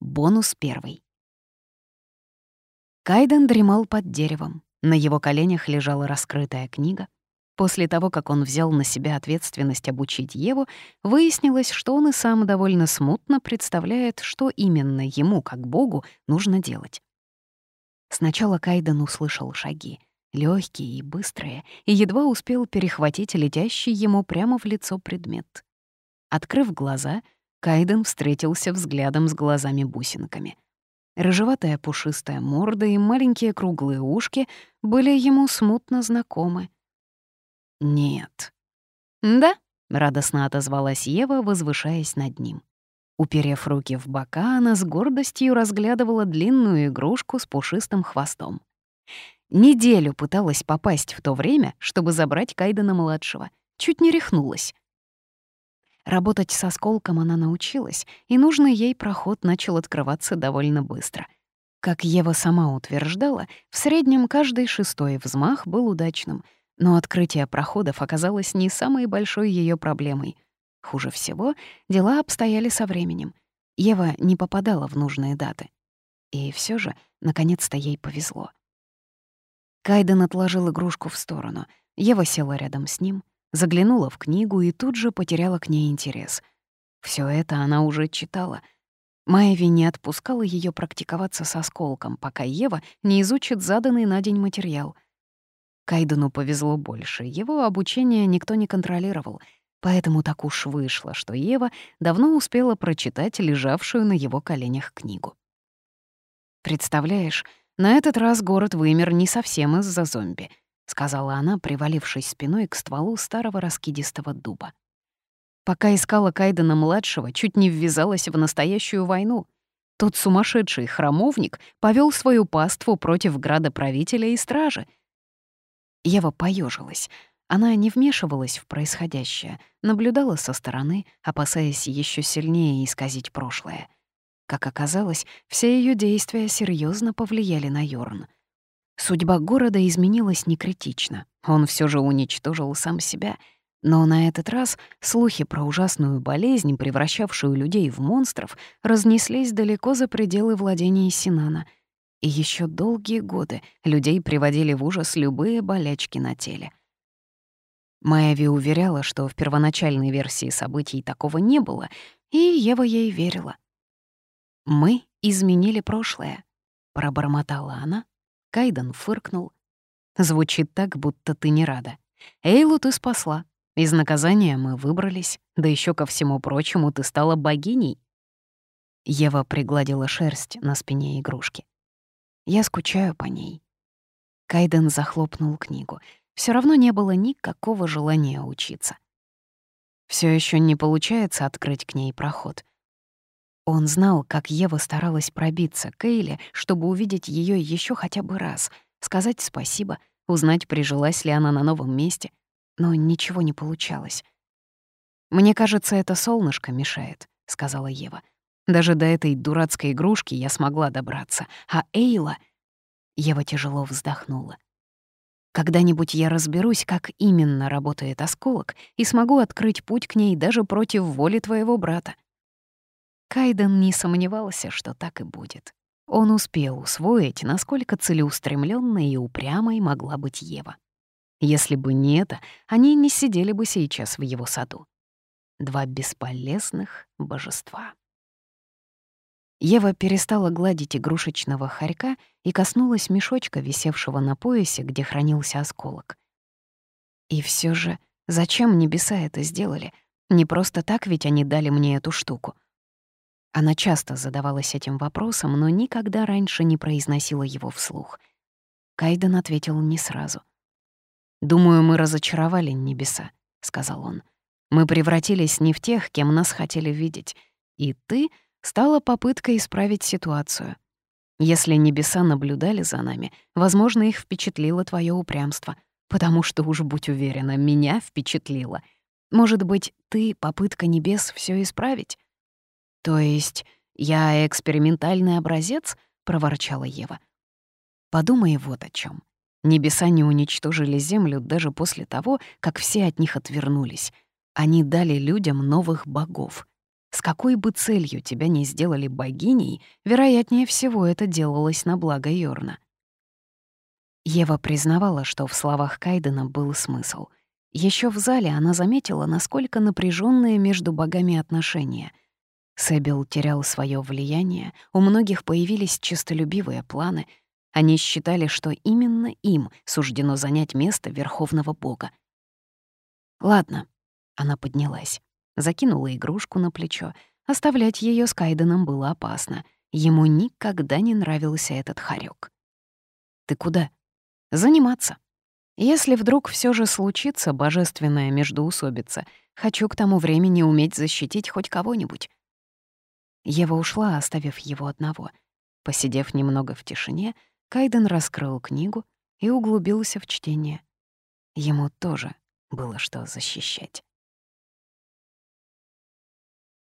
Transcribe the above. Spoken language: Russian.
Бонус первый. Кайден дремал под деревом. На его коленях лежала раскрытая книга. После того, как он взял на себя ответственность обучить Еву, выяснилось, что он и сам довольно смутно представляет, что именно ему, как богу, нужно делать. Сначала Кайден услышал шаги, легкие и быстрые, и едва успел перехватить летящий ему прямо в лицо предмет. Открыв глаза, Кайден встретился взглядом с глазами-бусинками. Рыжеватая пушистая морда и маленькие круглые ушки были ему смутно знакомы. «Нет». «Да?» — радостно отозвалась Ева, возвышаясь над ним. Уперев руки в бока, она с гордостью разглядывала длинную игрушку с пушистым хвостом. Неделю пыталась попасть в то время, чтобы забрать Кайдена-младшего. Чуть не рехнулась. Работать с осколком она научилась, и нужный ей проход начал открываться довольно быстро. Как Ева сама утверждала, в среднем каждый шестой взмах был удачным, но открытие проходов оказалось не самой большой ее проблемой. Хуже всего дела обстояли со временем. Ева не попадала в нужные даты. И все же, наконец-то ей повезло. Кайден отложил игрушку в сторону. Ева села рядом с ним, заглянула в книгу и тут же потеряла к ней интерес. Все это она уже читала. Майви не отпускала ее практиковаться с осколком, пока Ева не изучит заданный на день материал. Кайдену повезло больше, его обучение никто не контролировал, поэтому так уж вышло, что Ева давно успела прочитать лежавшую на его коленях книгу. Представляешь, на этот раз город вымер не совсем из-за зомби — сказала она, привалившись спиной к стволу старого раскидистого дуба. Пока искала Кайдена-младшего, чуть не ввязалась в настоящую войну. Тот сумасшедший храмовник повел свою паству против градоправителя и стражи. Ева поежилась. Она не вмешивалась в происходящее, наблюдала со стороны, опасаясь еще сильнее исказить прошлое. Как оказалось, все ее действия серьезно повлияли на Йорн — Судьба города изменилась не критично. Он все же уничтожил сам себя. Но на этот раз слухи про ужасную болезнь, превращавшую людей в монстров, разнеслись далеко за пределы владения Синана. И еще долгие годы людей приводили в ужас любые болячки на теле. Майави уверяла, что в первоначальной версии событий такого не было, и Ева ей верила. «Мы изменили прошлое», — пробормотала она, Кайден фыркнул. «Звучит так, будто ты не рада. Эйлу ты спасла. Из наказания мы выбрались, да еще ко всему прочему ты стала богиней». Ева пригладила шерсть на спине игрушки. «Я скучаю по ней». Кайден захлопнул книгу. Все равно не было никакого желания учиться. Все еще не получается открыть к ней проход. Он знал, как Ева старалась пробиться к Эйле, чтобы увидеть ее еще хотя бы раз, сказать спасибо, узнать, прижилась ли она на новом месте. Но ничего не получалось. «Мне кажется, это солнышко мешает», — сказала Ева. «Даже до этой дурацкой игрушки я смогла добраться. А Эйла...» Ева тяжело вздохнула. «Когда-нибудь я разберусь, как именно работает осколок, и смогу открыть путь к ней даже против воли твоего брата. Кайден не сомневался, что так и будет. Он успел усвоить, насколько целеустремленной и упрямой могла быть Ева. Если бы не это, они не сидели бы сейчас в его саду. Два бесполезных божества. Ева перестала гладить игрушечного хорька и коснулась мешочка, висевшего на поясе, где хранился осколок. И все же, зачем небеса это сделали? Не просто так ведь они дали мне эту штуку. Она часто задавалась этим вопросом, но никогда раньше не произносила его вслух. Кайден ответил не сразу. «Думаю, мы разочаровали небеса», — сказал он. «Мы превратились не в тех, кем нас хотели видеть, и ты стала попыткой исправить ситуацию. Если небеса наблюдали за нами, возможно, их впечатлило твое упрямство, потому что, уж будь уверена, меня впечатлило. Может быть, ты — попытка небес все исправить?» «То есть я экспериментальный образец?» — проворчала Ева. «Подумай вот о чем. Небеса не уничтожили Землю даже после того, как все от них отвернулись. Они дали людям новых богов. С какой бы целью тебя ни сделали богиней, вероятнее всего это делалось на благо Йорна. Ева признавала, что в словах Кайдена был смысл. Еще в зале она заметила, насколько напряженные между богами отношения. Сэбил терял свое влияние, у многих появились честолюбивые планы. Они считали, что именно им суждено занять место верховного бога. «Ладно», — она поднялась, закинула игрушку на плечо. Оставлять ее с Кайденом было опасно. Ему никогда не нравился этот хорек. «Ты куда?» «Заниматься. Если вдруг все же случится божественная междоусобица, хочу к тому времени уметь защитить хоть кого-нибудь». Ева ушла, оставив его одного. Посидев немного в тишине, Кайден раскрыл книгу и углубился в чтение. Ему тоже было что защищать.